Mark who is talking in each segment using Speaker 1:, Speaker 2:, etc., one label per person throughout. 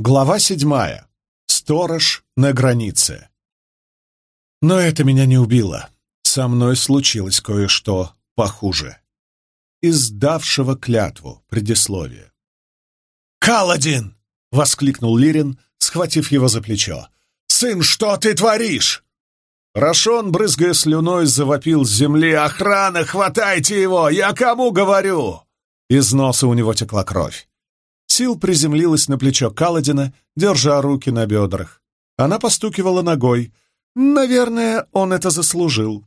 Speaker 1: Глава седьмая. Сторож на границе. Но это меня не убило. Со мной случилось кое-что похуже. Издавшего клятву предисловие. «Каладин!» — воскликнул Лирин, схватив его за плечо. «Сын, что ты творишь?» Рашон, брызгая слюной, завопил с земли. «Охрана, хватайте его! Я кому говорю?» Из носа у него текла кровь. Сил приземлилась на плечо Каладина, держа руки на бедрах. Она постукивала ногой. Наверное, он это заслужил.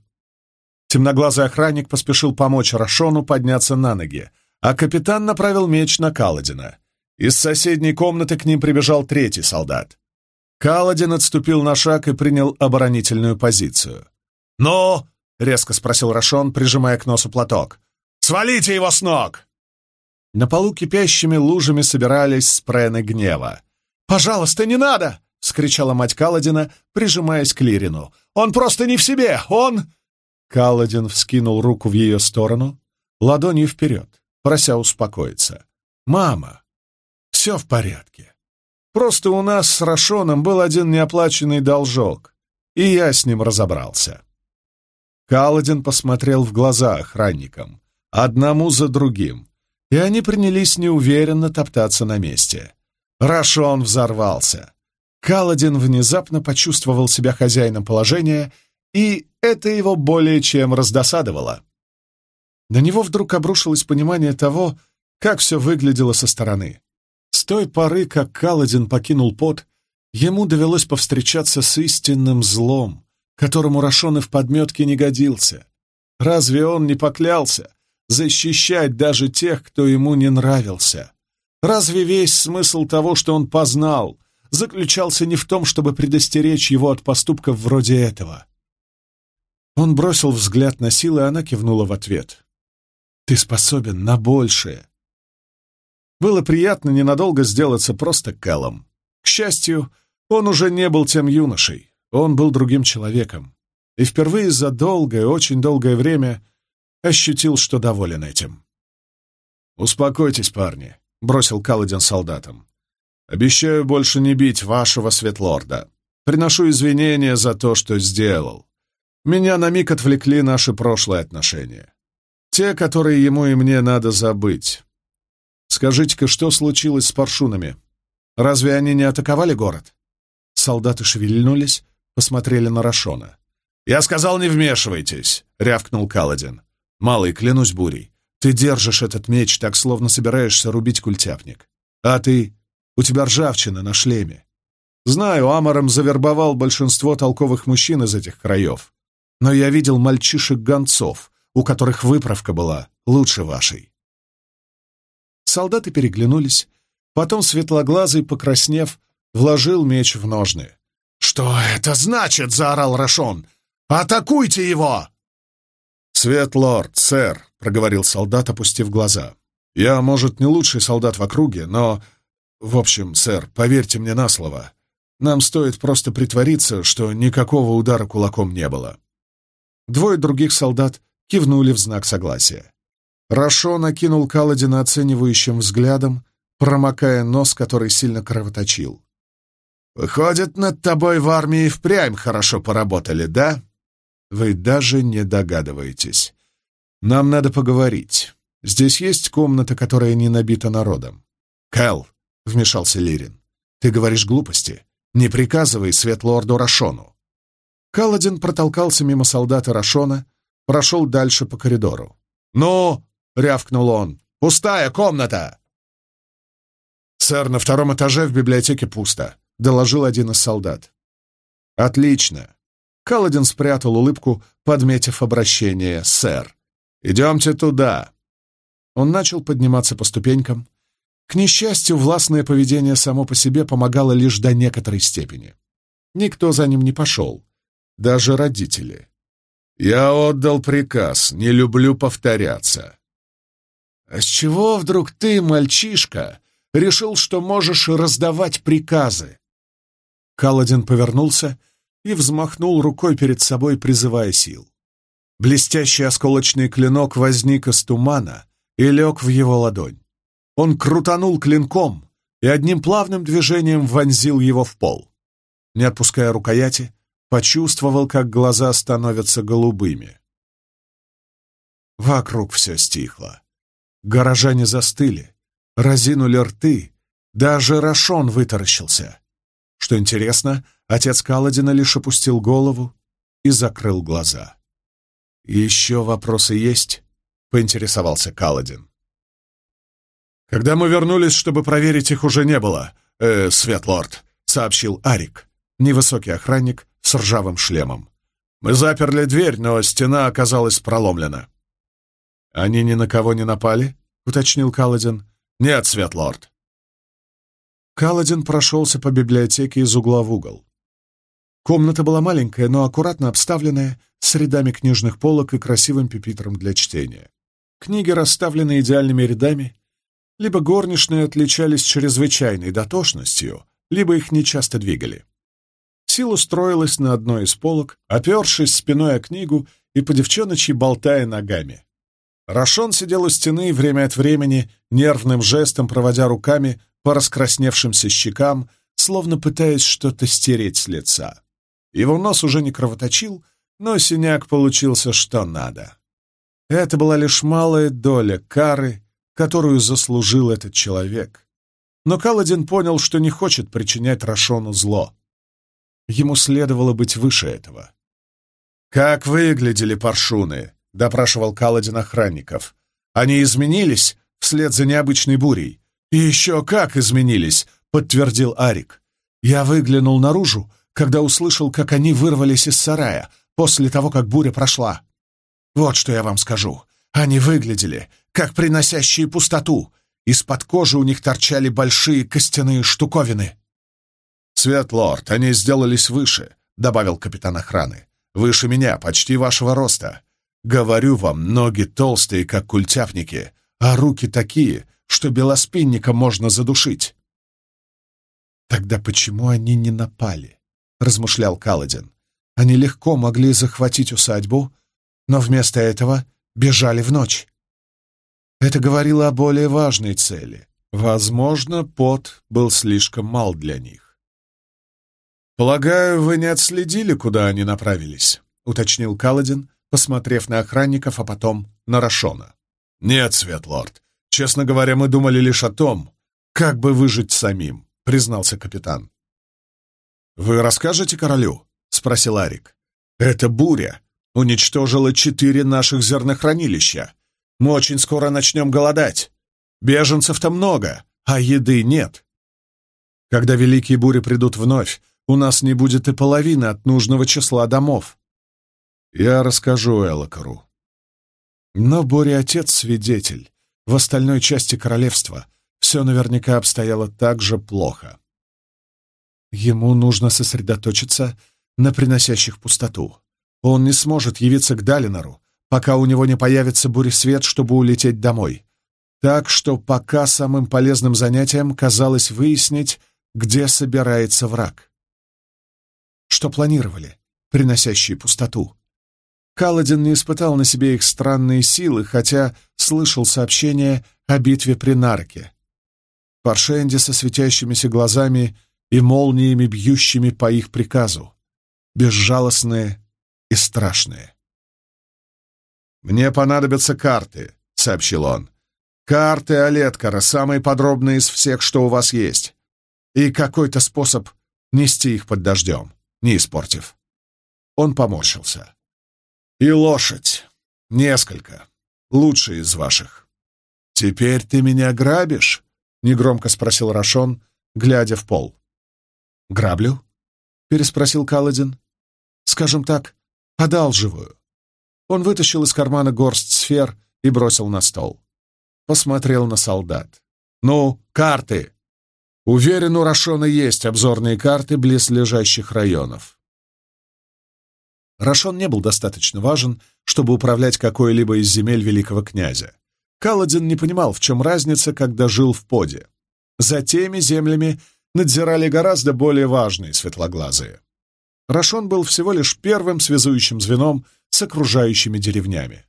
Speaker 1: Темноглазый охранник поспешил помочь Рашону подняться на ноги, а капитан направил меч на Каладина. Из соседней комнаты к ним прибежал третий солдат. Каладин отступил на шаг и принял оборонительную позицию. «Ну?» — резко спросил Рашон, прижимая к носу платок. «Свалите его с ног!» На полу кипящими лужами собирались спрены гнева. «Пожалуйста, не надо!» — скричала мать Каладина, прижимаясь к Лирину. «Он просто не в себе! Он...» Каладин вскинул руку в ее сторону, ладонью вперед, прося успокоиться. «Мама, все в порядке. Просто у нас с Рашоном был один неоплаченный должок, и я с ним разобрался». Каладин посмотрел в глаза охранникам, одному за другим, и они принялись неуверенно топтаться на месте. Рашон взорвался. Каладин внезапно почувствовал себя хозяином положения, и это его более чем раздосадовало. На него вдруг обрушилось понимание того, как все выглядело со стороны. С той поры, как Каладин покинул пот, ему довелось повстречаться с истинным злом, которому Рашон и в подметке не годился. Разве он не поклялся, защищать даже тех, кто ему не нравился. Разве весь смысл того, что он познал, заключался не в том, чтобы предостеречь его от поступков вроде этого? Он бросил взгляд на силы, и она кивнула в ответ. «Ты способен на большее». Было приятно ненадолго сделаться просто Кэллом. К счастью, он уже не был тем юношей, он был другим человеком. И впервые за долгое, очень долгое время ощутил, что доволен этим. «Успокойтесь, парни», — бросил Каладин солдатам. «Обещаю больше не бить вашего светлорда. Приношу извинения за то, что сделал. Меня на миг отвлекли наши прошлые отношения. Те, которые ему и мне надо забыть. Скажите-ка, что случилось с паршунами? Разве они не атаковали город?» Солдаты шевельнулись, посмотрели на Рашона. «Я сказал, не вмешивайтесь!» — рявкнул Каладин. «Малый, клянусь бурей, ты держишь этот меч так, словно собираешься рубить культяпник. А ты... У тебя ржавчина на шлеме. Знаю, Амаром завербовал большинство толковых мужчин из этих краев. Но я видел мальчишек-гонцов, у которых выправка была лучше вашей». Солдаты переглянулись. Потом светлоглазый, покраснев, вложил меч в ножны. «Что это значит?» — заорал Рашон. «Атакуйте его!» «Светлорд, сэр», — проговорил солдат, опустив глаза. «Я, может, не лучший солдат в округе, но... В общем, сэр, поверьте мне на слово. Нам стоит просто притвориться, что никакого удара кулаком не было». Двое других солдат кивнули в знак согласия. Рашо накинул Каладина оценивающим взглядом, промокая нос, который сильно кровоточил. «Выходит, над тобой в армии впрямь хорошо поработали, да?» Вы даже не догадываетесь. Нам надо поговорить. Здесь есть комната, которая не набита народом. Кэл, — вмешался Лирин, — ты говоришь глупости. Не приказывай Светлорду Рашону. Каладин протолкался мимо солдата Рашона, прошел дальше по коридору. «Ну!» — рявкнул он. «Пустая комната!» «Сэр, на втором этаже в библиотеке пусто», — доложил один из солдат. «Отлично. Каладин спрятал улыбку, подметив обращение «сэр». «Идемте туда!» Он начал подниматься по ступенькам. К несчастью, властное поведение само по себе помогало лишь до некоторой степени. Никто за ним не пошел, даже родители. «Я отдал приказ, не люблю повторяться». «А с чего вдруг ты, мальчишка, решил, что можешь раздавать приказы?» Каладин повернулся и взмахнул рукой перед собой, призывая сил. Блестящий осколочный клинок возник из тумана и лег в его ладонь. Он крутанул клинком, и одним плавным движением вонзил его в пол. Не отпуская рукояти, почувствовал, как глаза становятся голубыми. Вокруг все стихло. Горожане застыли, разинули рты, даже Рашон вытаращился. Что интересно, отец Каладина лишь опустил голову и закрыл глаза. «Еще вопросы есть?» — поинтересовался Каладин. «Когда мы вернулись, чтобы проверить, их уже не было, э, Светлорд», — сообщил Арик, невысокий охранник с ржавым шлемом. «Мы заперли дверь, но стена оказалась проломлена». «Они ни на кого не напали?» — уточнил Каладин. «Нет, Светлорд». Каладин прошелся по библиотеке из угла в угол. Комната была маленькая, но аккуратно обставленная, с рядами книжных полок и красивым пепитром для чтения. Книги расставлены идеальными рядами. Либо горничные отличались чрезвычайной дотошностью, либо их нечасто двигали. Сил устроилась на одной из полок, опершись спиной о книгу и по девчоночи болтая ногами. Рашон сидел у стены время от времени, нервным жестом проводя руками по раскрасневшимся щекам, словно пытаясь что-то стереть с лица. Его нос уже не кровоточил, но синяк получился что надо. Это была лишь малая доля кары, которую заслужил этот человек. Но Каладин понял, что не хочет причинять Рашону зло. Ему следовало быть выше этого. «Как выглядели паршуны?» — допрашивал Каладин охранников. «Они изменились вслед за необычной бурей?» «И еще как изменились!» — подтвердил Арик. «Я выглянул наружу, когда услышал, как они вырвались из сарая после того, как буря прошла. Вот что я вам скажу. Они выглядели, как приносящие пустоту. Из-под кожи у них торчали большие костяные штуковины. «Светлорд, они сделались выше», — добавил капитан охраны. «Выше меня, почти вашего роста. Говорю вам, ноги толстые, как культяпники, а руки такие, что белоспинника можно задушить». «Тогда почему они не напали?» — размышлял Каладин. «Они легко могли захватить усадьбу, но вместо этого бежали в ночь. Это говорило о более важной цели. Возможно, пот был слишком мал для них. «Полагаю, вы не отследили, куда они направились?» — уточнил Каладин, посмотрев на охранников, а потом на Рашона. «Нет, Светлорд. Честно говоря, мы думали лишь о том, как бы выжить самим», — признался капитан. «Вы расскажете королю?» — спросил Арик. «Это буря уничтожила четыре наших зернохранилища. Мы очень скоро начнем голодать. Беженцев-то много, а еды нет. Когда великие бури придут вновь, у нас не будет и половины от нужного числа домов. Я расскажу Элокару. Но Бори отец свидетель. В остальной части королевства все наверняка обстояло так же плохо. Ему нужно сосредоточиться на приносящих пустоту. Он не сможет явиться к Далинору, пока у него не появится буресвет, чтобы улететь домой. Так что пока самым полезным занятием казалось выяснить, где собирается враг. Что планировали, приносящие пустоту? Каладин не испытал на себе их странные силы, хотя слышал сообщение о битве при Нарке. Паршенди со светящимися глазами и молниями, бьющими по их приказу. Безжалостные и страшные. «Мне понадобятся карты», — сообщил он. «Карты Олеткара, самые подробные из всех, что у вас есть. И какой-то способ нести их под дождем, не испортив». Он поморщился. «И лошадь. Несколько. Лучшие из ваших». «Теперь ты меня грабишь?» — негромко спросил Рашон, глядя в пол. «Граблю?» — переспросил Каладин. «Скажем так, Одалживаю». Он вытащил из кармана горсть сфер и бросил на стол. Посмотрел на солдат. «Ну, карты!» Уверен, у Рашона есть обзорные карты близлежащих районов. Рашон не был достаточно важен, чтобы управлять какой-либо из земель великого князя. Каладин не понимал, в чем разница, когда жил в поде. За теми землями надзирали гораздо более важные светлоглазые. Рашон был всего лишь первым связующим звеном с окружающими деревнями.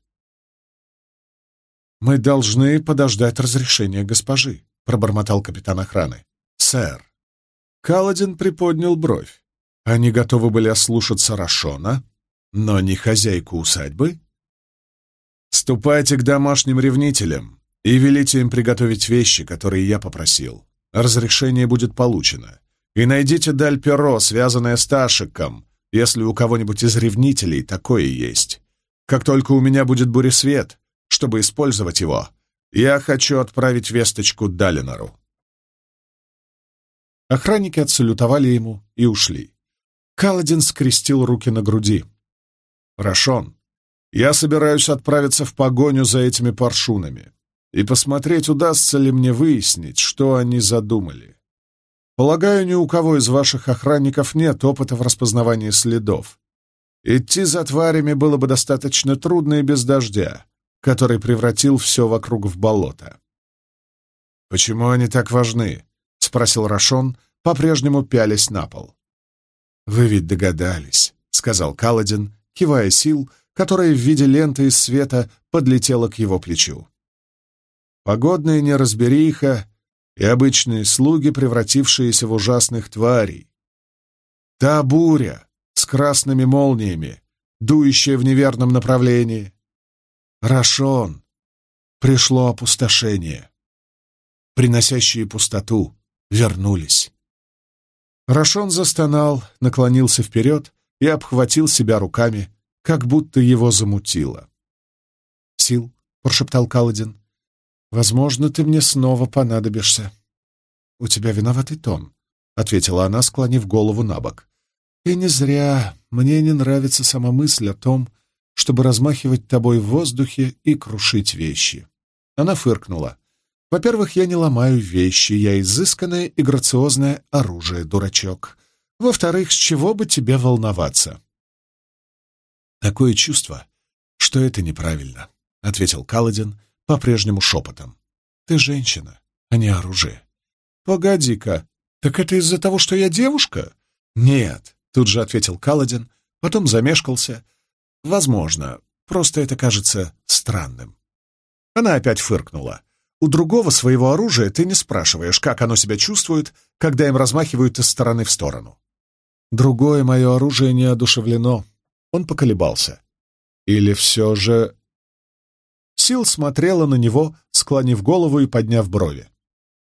Speaker 1: «Мы должны подождать разрешения госпожи», — пробормотал капитан охраны. сэр». Каладин приподнял бровь. Они готовы были ослушаться Рашона, но не хозяйку усадьбы. «Ступайте к домашним ревнителям и велите им приготовить вещи, которые я попросил. Разрешение будет получено. И найдите даль перо, связанное с Ташиком, если у кого-нибудь из ревнителей такое есть. Как только у меня будет буресвет, чтобы использовать его, я хочу отправить весточку Далинору». Охранники отсалютовали ему и ушли. Каладин скрестил руки на груди. «Рашон, я собираюсь отправиться в погоню за этими паршунами и посмотреть, удастся ли мне выяснить, что они задумали. Полагаю, ни у кого из ваших охранников нет опыта в распознавании следов. Идти за тварями было бы достаточно трудно и без дождя, который превратил все вокруг в болото. «Почему они так важны?» — спросил Рашон, по-прежнему пялясь на пол. «Вы ведь догадались», — сказал Каладин, кивая сил, которая в виде ленты из света подлетела к его плечу. Погодная неразбериха и обычные слуги, превратившиеся в ужасных тварей. Та буря с красными молниями, дующая в неверном направлении. Рашон. Пришло опустошение. Приносящие пустоту вернулись. Рашон застонал, наклонился вперед и обхватил себя руками, как будто его замутило. «Сил», — прошептал Каладин, — «возможно, ты мне снова понадобишься». «У тебя виноватый тон», — ответила она, склонив голову на бок. «И не зря мне не нравится сама мысль о том, чтобы размахивать тобой в воздухе и крушить вещи». Она фыркнула. «Во-первых, я не ломаю вещи, я изысканное и грациозное оружие, дурачок. Во-вторых, с чего бы тебе волноваться?» «Такое чувство, что это неправильно», — ответил Каладин по-прежнему шепотом. «Ты женщина, а не оружие». «Погоди-ка, так это из-за того, что я девушка?» «Нет», — тут же ответил Каладин, потом замешкался. «Возможно, просто это кажется странным». Она опять фыркнула. «У другого своего оружия ты не спрашиваешь, как оно себя чувствует, когда им размахивают из стороны в сторону. Другое мое оружие не одушевлено. Он поколебался. Или все же... Сил смотрела на него, склонив голову и подняв брови.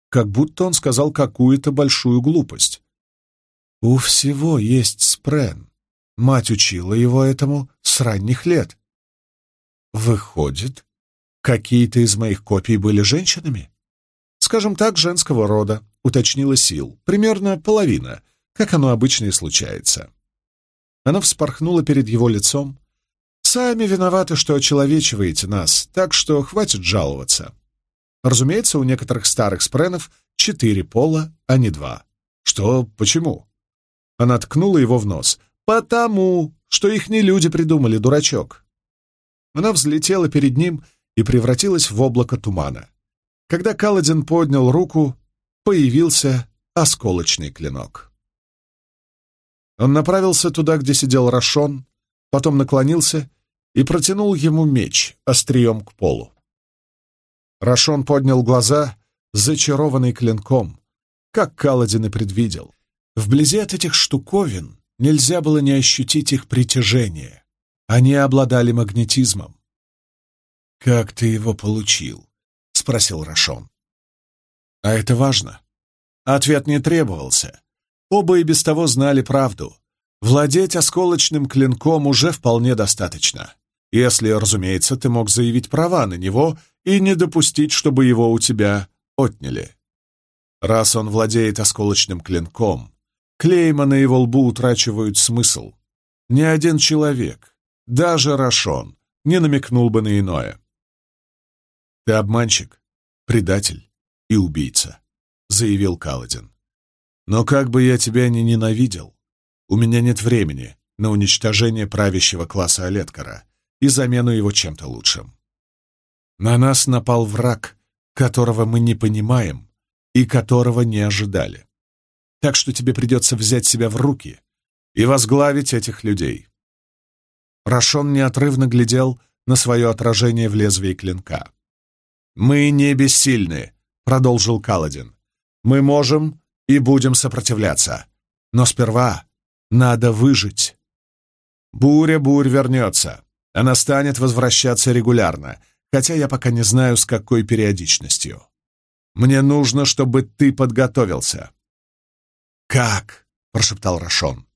Speaker 1: Как будто он сказал какую-то большую глупость. У всего есть спрен. Мать учила его этому с ранних лет. Выходит, какие-то из моих копий были женщинами? Скажем так, женского рода, уточнила Сил. Примерно половина — как оно обычно и случается. Она вспорхнула перед его лицом. «Сами виноваты, что очеловечиваете нас, так что хватит жаловаться. Разумеется, у некоторых старых спренов четыре пола, а не два. Что? Почему?» Она ткнула его в нос. «Потому, что их не люди придумали, дурачок». Она взлетела перед ним и превратилась в облако тумана. Когда Каладин поднял руку, появился осколочный клинок. Он направился туда, где сидел Рашон, потом наклонился и протянул ему меч острием к полу. Рашон поднял глаза, зачарованный клинком, как Каладин и предвидел. Вблизи от этих штуковин нельзя было не ощутить их притяжение. Они обладали магнетизмом. «Как ты его получил?» — спросил Рашон. «А это важно». Ответ не требовался. Оба и без того знали правду. Владеть осколочным клинком уже вполне достаточно. Если, разумеется, ты мог заявить права на него и не допустить, чтобы его у тебя отняли. Раз он владеет осколочным клинком, клейма на его лбу утрачивают смысл. Ни один человек, даже Рашон, не намекнул бы на иное. «Ты обманщик, предатель и убийца», — заявил Каладин. Но как бы я тебя ни ненавидел, у меня нет времени на уничтожение правящего класса Олеткара и замену его чем-то лучшим. На нас напал враг, которого мы не понимаем и которого не ожидали. Так что тебе придется взять себя в руки и возглавить этих людей. Рашон неотрывно глядел на свое отражение в лезвии клинка. «Мы не бессильны», — продолжил Каладин. «Мы можем и будем сопротивляться. Но сперва надо выжить. Буря-бурь вернется. Она станет возвращаться регулярно, хотя я пока не знаю, с какой периодичностью. Мне нужно, чтобы ты подготовился». «Как?» — прошептал Рашон.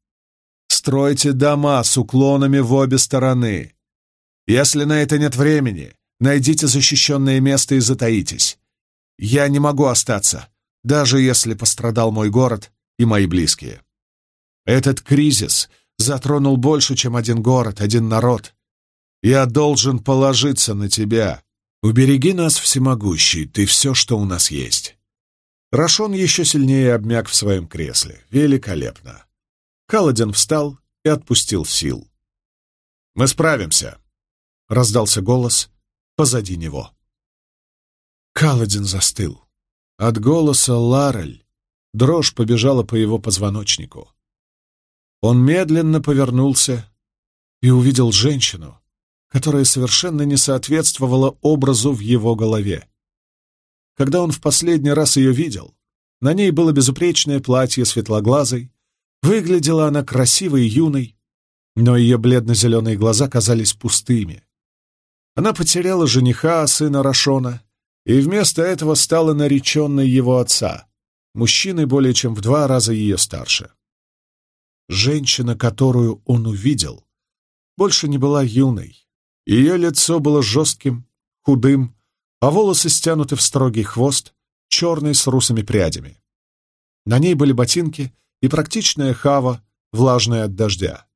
Speaker 1: «Стройте дома с уклонами в обе стороны. Если на это нет времени, найдите защищенное место и затаитесь. Я не могу остаться, даже если пострадал мой город и мои близкие. Этот кризис затронул больше, чем один город, один народ. Я должен положиться на тебя. Убереги нас, всемогущий, ты все, что у нас есть. Рашон еще сильнее обмяк в своем кресле. Великолепно. Каладин встал и отпустил сил. «Мы справимся», — раздался голос позади него. Каладин застыл. От голоса Ларель дрожь побежала по его позвоночнику. Он медленно повернулся и увидел женщину, которая совершенно не соответствовала образу в его голове. Когда он в последний раз ее видел, на ней было безупречное платье светлоглазой, выглядела она красивой и юной, но ее бледно-зеленые глаза казались пустыми. Она потеряла жениха, сына Рашона, и вместо этого стала нареченной его отца, мужчиной более чем в два раза ее старше. Женщина, которую он увидел, больше не была юной, ее лицо было жестким, худым, а волосы стянуты в строгий хвост, черный с русыми прядями. На ней были ботинки и практичная хава, влажная от дождя.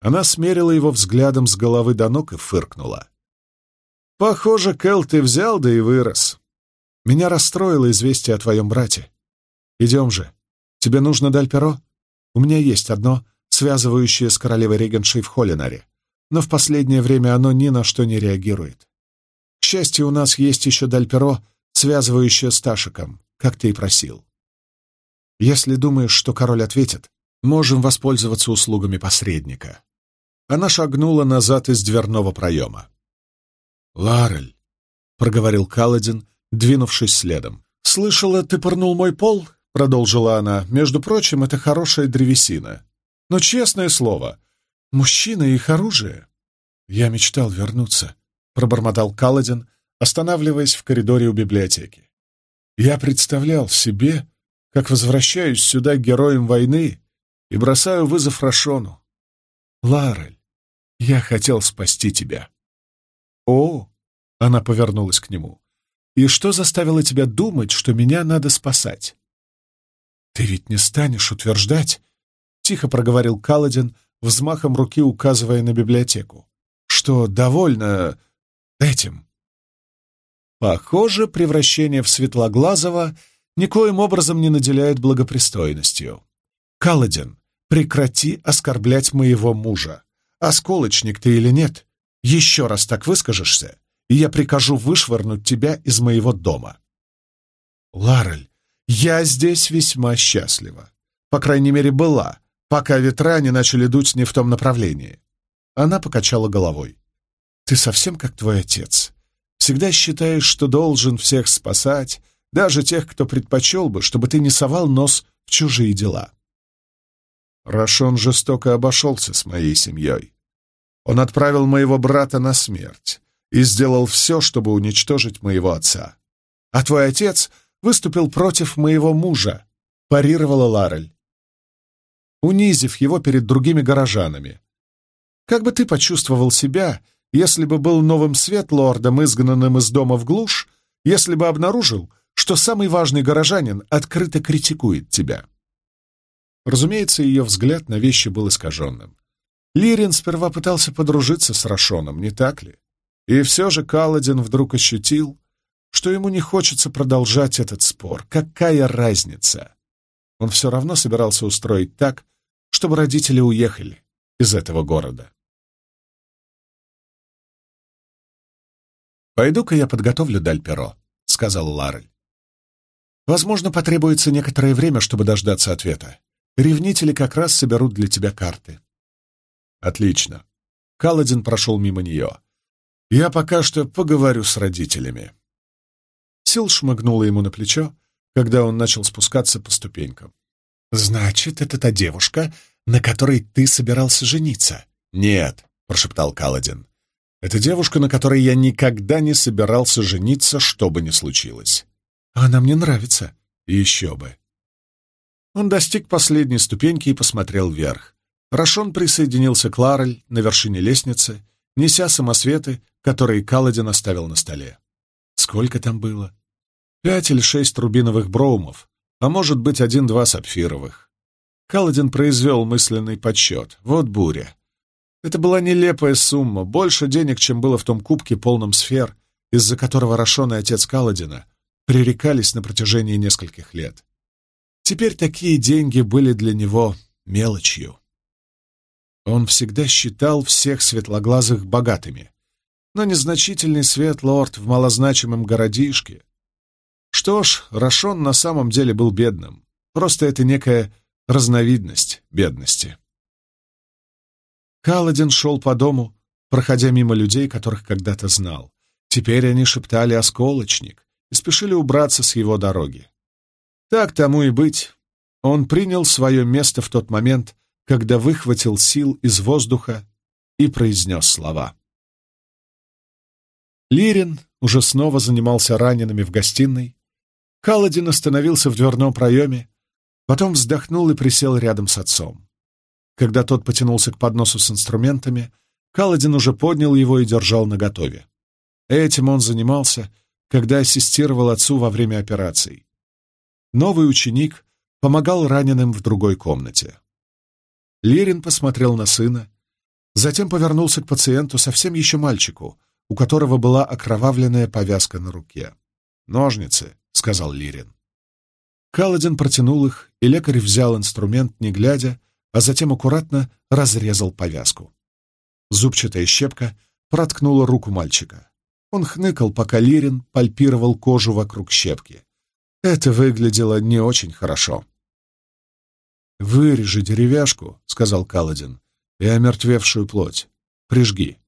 Speaker 1: Она смерила его взглядом с головы до ног и фыркнула. «Похоже, Кэл, ты взял, да и вырос. Меня расстроило известие о твоем брате. Идем же. Тебе нужно даль перо? У меня есть одно, связывающее с королевой Регеншей в Холлинаре но в последнее время оно ни на что не реагирует. К счастью, у нас есть еще Дальперо, связывающее с Ташиком, как ты и просил. Если думаешь, что король ответит, можем воспользоваться услугами посредника. Она шагнула назад из дверного проема. «Ларель», — проговорил Каладин, двинувшись следом. «Слышала, ты пырнул мой пол?» — продолжила она. «Между прочим, это хорошая древесина. Но, честное слово, Мужчина и их оружие. Я мечтал вернуться, пробормотал Каладин, останавливаясь в коридоре у библиотеки. Я представлял себе, как возвращаюсь сюда героем войны и бросаю вызов Рашону. Ларель, я хотел спасти тебя. О, она повернулась к нему. И что заставило тебя думать, что меня надо спасать? Ты ведь не станешь утверждать, тихо проговорил Каладин, взмахом руки указывая на библиотеку, что довольно этим. Похоже, превращение в Светлоглазого никоим образом не наделяет благопристойностью. Каладин, прекрати оскорблять моего мужа. Осколочник ты или нет, еще раз так выскажешься, и я прикажу вышвырнуть тебя из моего дома. Ларель, я здесь весьма счастлива. По крайней мере, была, пока ветра не начали дуть не в том направлении. Она покачала головой. «Ты совсем как твой отец. Всегда считаешь, что должен всех спасать, даже тех, кто предпочел бы, чтобы ты не совал нос в чужие дела». Рашон жестоко обошелся с моей семьей. Он отправил моего брата на смерть и сделал все, чтобы уничтожить моего отца. А твой отец выступил против моего мужа, парировала Ларель унизив его перед другими горожанами. Как бы ты почувствовал себя, если бы был новым светлордом, изгнанным из дома в глушь, если бы обнаружил, что самый важный горожанин открыто критикует тебя? Разумеется, ее взгляд на вещи был искаженным. Лирин сперва пытался подружиться с Рашоном, не так ли? И все же Каладин вдруг ощутил, что ему не хочется продолжать этот спор. Какая разница? Он все равно собирался устроить так, чтобы родители уехали из этого города. «Пойду-ка я подготовлю Дальперо», — сказал Ларель. «Возможно, потребуется некоторое время, чтобы дождаться ответа. Ревнители как раз соберут для тебя карты». «Отлично». Каладин прошел мимо нее. «Я пока что поговорю с родителями». Сил шмыгнула ему на плечо, когда он начал спускаться по ступенькам. «Значит, это та девушка, на которой ты собирался жениться?» «Нет», — прошептал Каладин. «Это девушка, на которой я никогда не собирался жениться, что бы ни случилось». «Она мне нравится». «Еще бы». Он достиг последней ступеньки и посмотрел вверх. Рашон присоединился к Ларель на вершине лестницы, неся самосветы, которые Каладин оставил на столе. Сколько там было? Пять или шесть рубиновых броумов, а может быть, один-два сапфировых. Каладин произвел мысленный подсчет. Вот буря. Это была нелепая сумма, больше денег, чем было в том кубке, полном сфер, из-за которого Рашон и отец Каладина пререкались на протяжении нескольких лет. Теперь такие деньги были для него мелочью. Он всегда считал всех светлоглазых богатыми, но незначительный свет-лорд в малозначимом городишке. Что ж, Рашон на самом деле был бедным, просто это некая разновидность бедности. Каладин шел по дому, проходя мимо людей, которых когда-то знал. Теперь они шептали «осколочник» и спешили убраться с его дороги. Так тому и быть. Он принял свое место в тот момент, когда выхватил сил из воздуха и произнес слова. Лирин уже снова занимался ранеными в гостиной. Каладин остановился в дверном проеме, потом вздохнул и присел рядом с отцом. Когда тот потянулся к подносу с инструментами, Каладин уже поднял его и держал наготове. Этим он занимался, когда ассистировал отцу во время операций. Новый ученик помогал раненым в другой комнате. Лирин посмотрел на сына, затем повернулся к пациенту, совсем еще мальчику, у которого была окровавленная повязка на руке. «Ножницы», — сказал Лирин. Каладин протянул их, и лекарь взял инструмент, не глядя, а затем аккуратно разрезал повязку. Зубчатая щепка проткнула руку мальчика. Он хныкал, пока Лирин пальпировал кожу вокруг щепки. Это выглядело не очень хорошо. «Вырежи деревяшку», — сказал Каладин, — «и омертвевшую плоть. Прижги».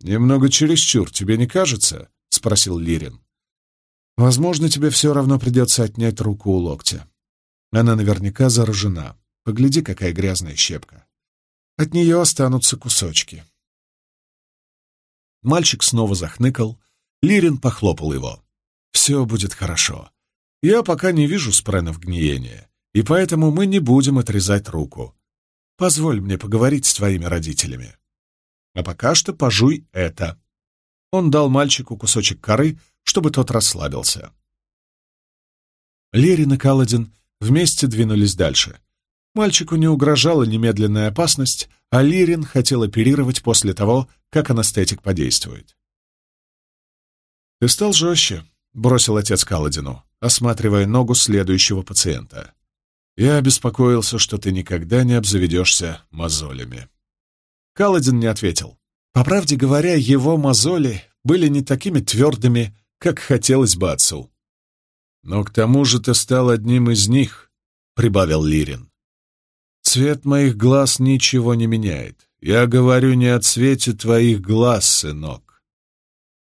Speaker 1: «Немного чересчур, тебе не кажется?» — спросил Лирин. «Возможно, тебе все равно придется отнять руку у локтя. Она наверняка заражена. Погляди, какая грязная щепка. От нее останутся кусочки». Мальчик снова захныкал. Лирин похлопал его. «Все будет хорошо. Я пока не вижу спренов гниения и поэтому мы не будем отрезать руку. Позволь мне поговорить с твоими родителями. А пока что пожуй это». Он дал мальчику кусочек коры, чтобы тот расслабился. Лерин и Каладин вместе двинулись дальше. Мальчику не угрожала немедленная опасность, а Лирин хотел оперировать после того, как анестетик подействует. «Ты стал жестче», — бросил отец Каладину, осматривая ногу следующего пациента. Я беспокоился, что ты никогда не обзаведешься мозолями. Каладин не ответил. По правде говоря, его мозоли были не такими твердыми, как хотелось бы отцу. «Но к тому же ты стал одним из них», — прибавил Лирин. «Цвет моих глаз ничего не меняет. Я говорю не о цвете твоих глаз, сынок.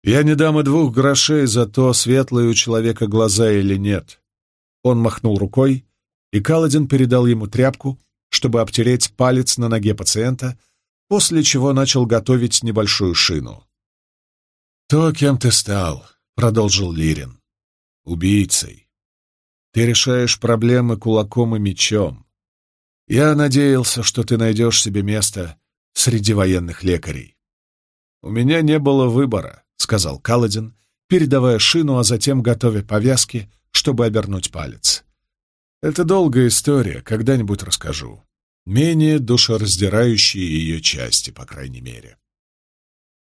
Speaker 1: Я не дам и двух грошей за то, светлые у человека глаза или нет». Он махнул рукой, и Каладин передал ему тряпку, чтобы обтереть палец на ноге пациента, после чего начал готовить небольшую шину. «То, кем ты стал», — продолжил Лирин, — «убийцей. Ты решаешь проблемы кулаком и мечом. Я надеялся, что ты найдешь себе место среди военных лекарей». «У меня не было выбора», — сказал Каладин, передавая шину, а затем готовя повязки, чтобы обернуть палец. Это долгая история, когда-нибудь расскажу. Менее душераздирающие ее части, по крайней мере.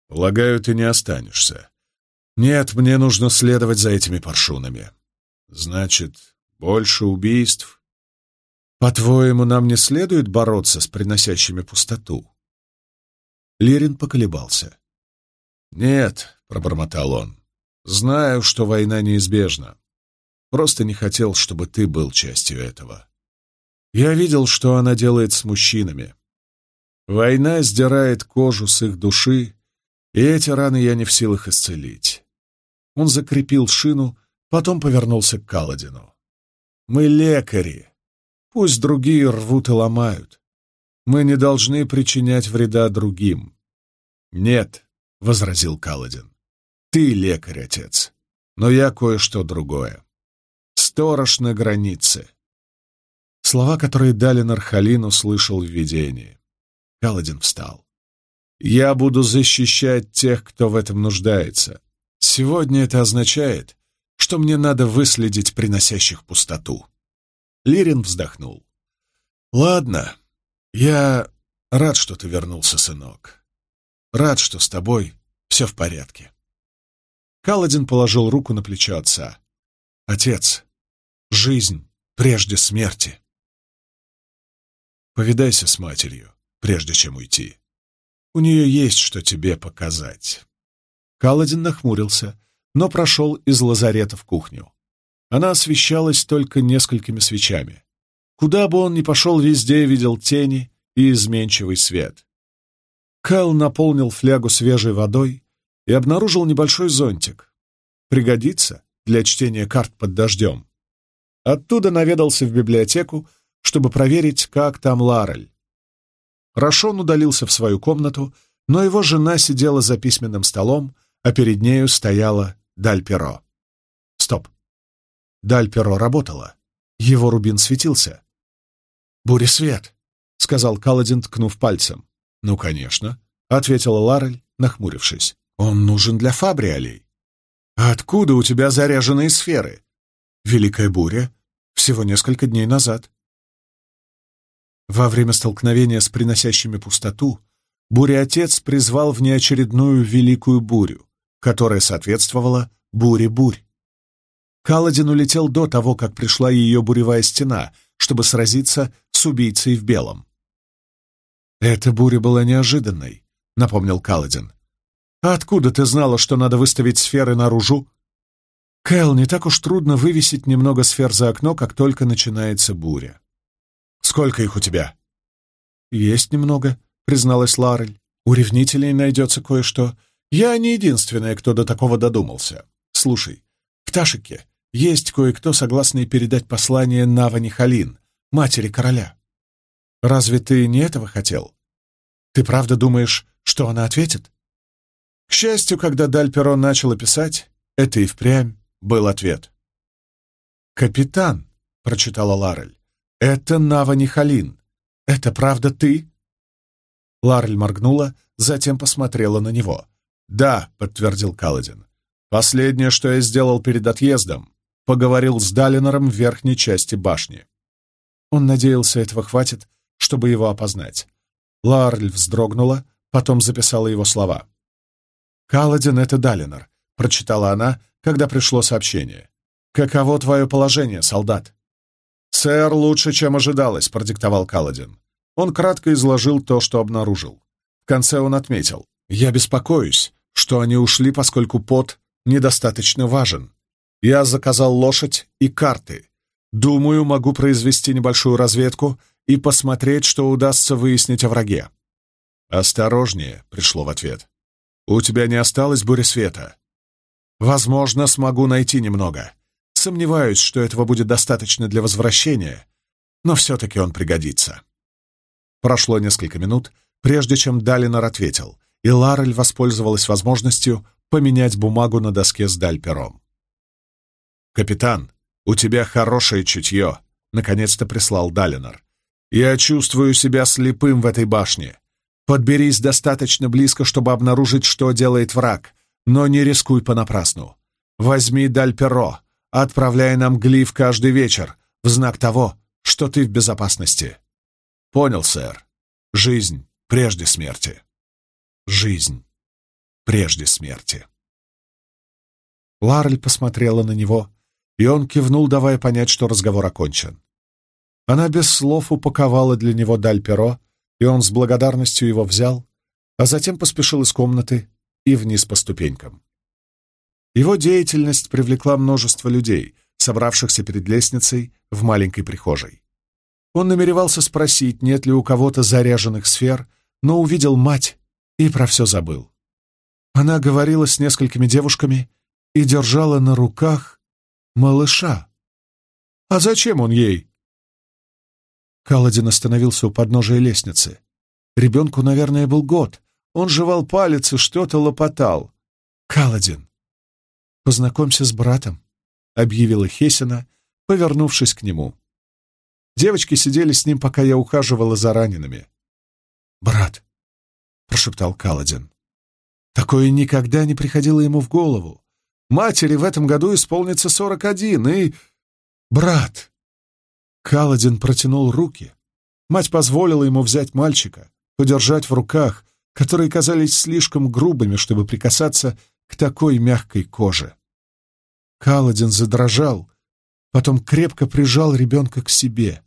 Speaker 1: Полагаю, ты не останешься. Нет, мне нужно следовать за этими паршунами. Значит, больше убийств? По-твоему, нам не следует бороться с приносящими пустоту? Лерин поколебался. «Нет», — пробормотал он, — «знаю, что война неизбежна. Просто не хотел, чтобы ты был частью этого. Я видел, что она делает с мужчинами. Война сдирает кожу с их души, и эти раны я не в силах исцелить. Он закрепил шину, Потом повернулся к Каладину. «Мы лекари. Пусть другие рвут и ломают. Мы не должны причинять вреда другим». «Нет», — возразил Каладин. «Ты лекарь, отец, но я кое-что другое. Сторож на границе». Слова, которые дали Нархалин, услышал в видении. Каладин встал. «Я буду защищать тех, кто в этом нуждается. Сегодня это означает, что мне надо выследить приносящих пустоту. Лирин вздохнул. «Ладно, я рад, что ты вернулся, сынок. Рад, что с тобой все в порядке». Каладин положил руку на плечо отца. «Отец, жизнь прежде смерти. Повидайся с матерью, прежде чем уйти. У нее есть что тебе показать». Каладин нахмурился, но прошел из лазарета в кухню. Она освещалась только несколькими свечами. Куда бы он ни пошел, везде видел тени и изменчивый свет. Кайл наполнил флягу свежей водой и обнаружил небольшой зонтик. Пригодится для чтения карт под дождем. Оттуда наведался в библиотеку, чтобы проверить, как там Ларель. Рашон удалился в свою комнату, но его жена сидела за письменным столом, а перед нею стояла Даль-Перо. Стоп. Даль-Перо работала. Его рубин светился. «Буресвет», — сказал Каладин, ткнув пальцем. «Ну, конечно», — ответила Ларель, нахмурившись. «Он нужен для фабриалей». «А откуда у тебя заряженные сферы?» «Великая буря. Всего несколько дней назад». Во время столкновения с приносящими пустоту буря-отец призвал внеочередную великую бурю которая соответствовала буре-бурь. Каладин улетел до того, как пришла ее буревая стена, чтобы сразиться с убийцей в белом. «Эта буря была неожиданной», — напомнил Каладин. «А откуда ты знала, что надо выставить сферы наружу?» «Кэл, не так уж трудно вывесить немного сфер за окно, как только начинается буря». «Сколько их у тебя?» «Есть немного», — призналась Ларель. «У ревнителей найдется кое-что. Я не единственная, кто до такого додумался. Слушай, в Ташике есть кое-кто, согласный передать послание Навани Халин, матери короля. Разве ты не этого хотел? Ты правда думаешь, что она ответит? К счастью, когда Дальперо начала писать, это и впрямь был ответ. «Капитан», — прочитала Ларель, — «это Навани Халин. Это правда ты?» Ларель моргнула, затем посмотрела на него. «Да», — подтвердил Каладин. «Последнее, что я сделал перед отъездом, поговорил с Далинором в верхней части башни». Он надеялся, этого хватит, чтобы его опознать. Ларль вздрогнула, потом записала его слова. «Каладин — это Далинор», — прочитала она, когда пришло сообщение. «Каково твое положение, солдат?» «Сэр, лучше, чем ожидалось», — продиктовал Каладин. Он кратко изложил то, что обнаружил. В конце он отметил. «Я беспокоюсь, что они ушли, поскольку пот недостаточно важен. Я заказал лошадь и карты. Думаю, могу произвести небольшую разведку и посмотреть, что удастся выяснить о враге. «Осторожнее», — пришло в ответ. «У тебя не осталось буря света?» «Возможно, смогу найти немного. Сомневаюсь, что этого будет достаточно для возвращения, но все-таки он пригодится». Прошло несколько минут, прежде чем Далинор ответил — и Ларель воспользовалась возможностью поменять бумагу на доске с дальпером. «Капитан, у тебя хорошее чутье», — наконец-то прислал Далинор. «Я чувствую себя слепым в этой башне. Подберись достаточно близко, чтобы обнаружить, что делает враг, но не рискуй понапрасну. Возьми дальперо, отправляй нам глиф каждый вечер, в знак того, что ты в безопасности». «Понял, сэр. Жизнь прежде смерти» жизнь прежде смерти. Ларль посмотрела на него, и он кивнул, давая понять, что разговор окончен. Она без слов упаковала для него даль перо, и он с благодарностью его взял, а затем поспешил из комнаты и вниз по ступенькам. Его деятельность привлекла множество людей, собравшихся перед лестницей в маленькой прихожей. Он намеревался спросить, нет ли у кого-то заряженных сфер, но увидел мать, и про все забыл. Она говорила с несколькими девушками и держала на руках малыша. А зачем он ей? Каладин остановился у подножия лестницы. Ребенку, наверное, был год. Он жевал палец и что-то лопотал. «Каладин, познакомься с братом», — объявила Хесина, повернувшись к нему. Девочки сидели с ним, пока я ухаживала за ранеными. «Брат», — прошептал Каладин. Такое никогда не приходило ему в голову. Матери в этом году исполнится сорок один, и... Брат! Каладин протянул руки. Мать позволила ему взять мальчика, подержать в руках, которые казались слишком грубыми, чтобы прикасаться к такой мягкой коже. Каладин задрожал, потом крепко прижал ребенка к себе.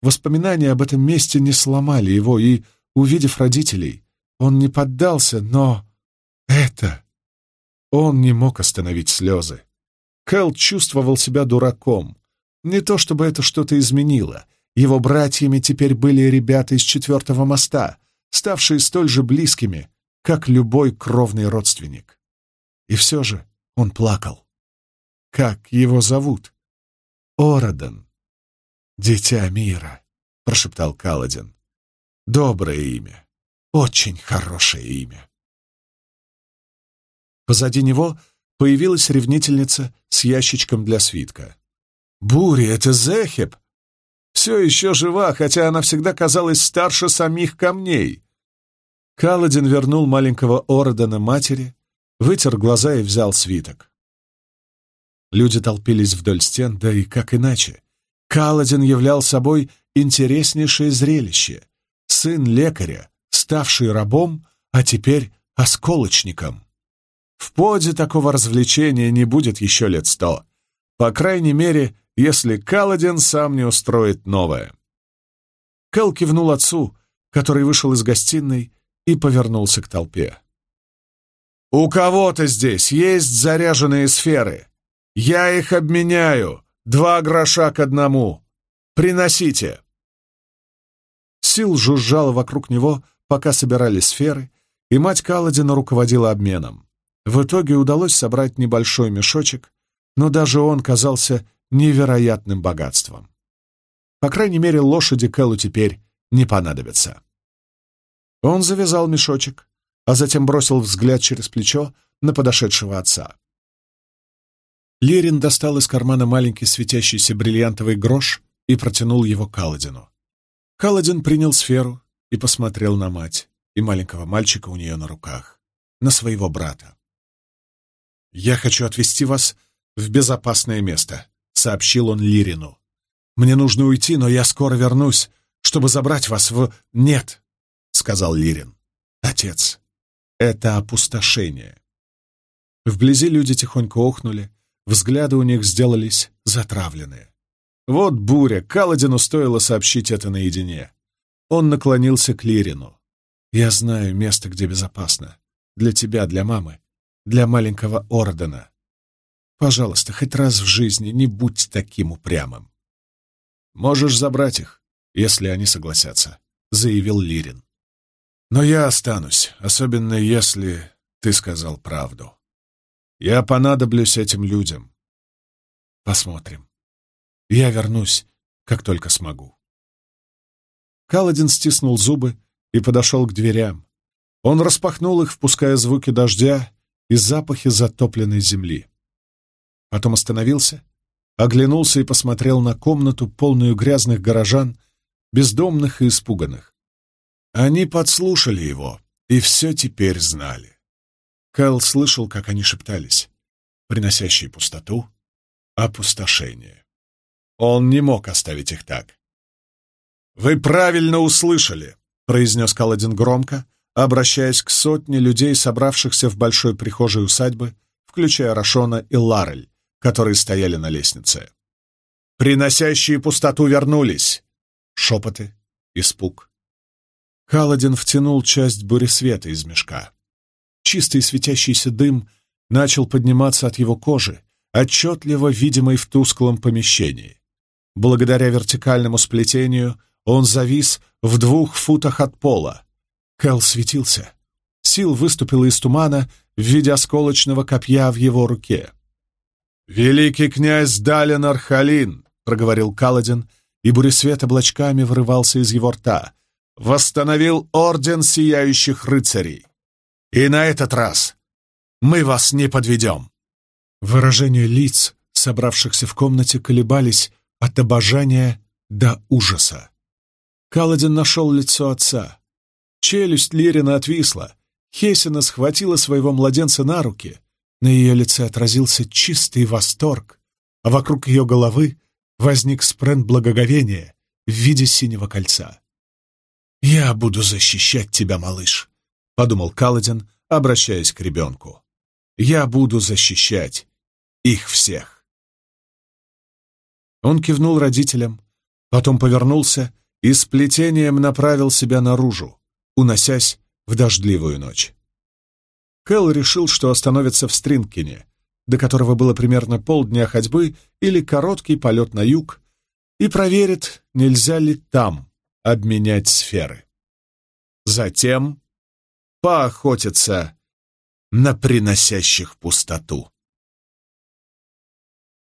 Speaker 1: Воспоминания об этом месте не сломали его, и, увидев родителей, он не поддался, но это... Он не мог остановить слезы. Кэл чувствовал себя дураком. Не то чтобы это что-то изменило. Его братьями теперь были ребята из четвертого моста, ставшие столь же близкими, как любой кровный родственник. И все же он плакал. Как его зовут? Ородан. «Дитя мира», — прошептал Каладин. «Доброе имя. Очень хорошее имя». Позади него появилась ревнительница с ящичком для свитка. «Бури, это Зехеб!» Все еще жива, хотя она всегда казалась старше самих камней. Каладин вернул маленького Ордена матери, вытер глаза и взял свиток. Люди толпились вдоль стен, да и как иначе. Каладин являл собой интереснейшее зрелище. Сын лекаря, ставший рабом, а теперь осколочником. В поде такого развлечения не будет еще лет сто. По крайней мере, если Каладин сам не устроит новое. Кэл кивнул отцу, который вышел из гостиной и повернулся к толпе. «У кого-то здесь есть заряженные сферы. Я их обменяю. Два гроша к одному. Приносите!» Сил жужжала вокруг него, пока собирали сферы, и мать Каладина руководила обменом. В итоге удалось собрать небольшой мешочек, но даже он казался невероятным богатством. По крайней мере, лошади Кэллу теперь не понадобятся. Он завязал мешочек, а затем бросил взгляд через плечо на подошедшего отца. Лерин достал из кармана маленький светящийся бриллиантовый грош и протянул его Каладину. Каладин принял сферу и посмотрел на мать и маленького мальчика у нее на руках, на своего брата. «Я хочу отвезти вас в безопасное место», — сообщил он Лирину. «Мне нужно уйти, но я скоро вернусь, чтобы забрать вас в...» «Нет», — сказал Лирин. «Отец, это опустошение». Вблизи люди тихонько охнули, взгляды у них сделались затравленные. Вот буря, Каладину стоило сообщить это наедине. Он наклонился к Лирину. «Я знаю место, где безопасно. Для тебя, для мамы для маленького Ордена. Пожалуйста, хоть раз в жизни не будь таким упрямым. Можешь забрать их, если они согласятся, — заявил Лирин. Но я останусь, особенно если ты сказал правду. Я понадоблюсь этим людям. Посмотрим. Я вернусь, как только смогу. Каладин стиснул зубы и подошел к дверям. Он распахнул их, впуская звуки дождя, и запахи затопленной земли. Потом остановился, оглянулся и посмотрел на комнату, полную грязных горожан, бездомных и испуганных. Они подслушали его и все теперь знали. Кэл слышал, как они шептались, приносящие пустоту, опустошение. Он не мог оставить их так. «Вы правильно услышали», — произнес Каладин громко, обращаясь к сотне людей, собравшихся в большой прихожей усадьбы, включая Рашона и Ларель, которые стояли на лестнице. «Приносящие пустоту вернулись!» Шепоты, испуг. Каладин втянул часть буресвета из мешка. Чистый светящийся дым начал подниматься от его кожи, отчетливо видимый в тусклом помещении. Благодаря вертикальному сплетению он завис в двух футах от пола, Кэл светился. Сил выступила из тумана в виде осколочного копья в его руке. «Великий князь Далин Архалин», — проговорил Каладин, и буресвет облачками врывался из его рта, восстановил орден сияющих рыцарей. «И на этот раз мы вас не подведем!» Выражения лиц, собравшихся в комнате, колебались от обожания до ужаса. Каладин нашел лицо отца. Челюсть Лирина отвисла. Хесина схватила своего младенца на руки. На ее лице отразился чистый восторг, а вокруг ее головы возник спрент благоговения в виде синего кольца. «Я буду защищать тебя, малыш», — подумал Каладин, обращаясь к ребенку. «Я буду защищать их всех». Он кивнул родителям, потом повернулся и с плетением направил себя наружу, уносясь в дождливую ночь. Кэл решил, что остановится в Стринкине, до которого было примерно полдня ходьбы или короткий полет на юг, и проверит, нельзя ли там обменять сферы. Затем поохотиться на приносящих пустоту.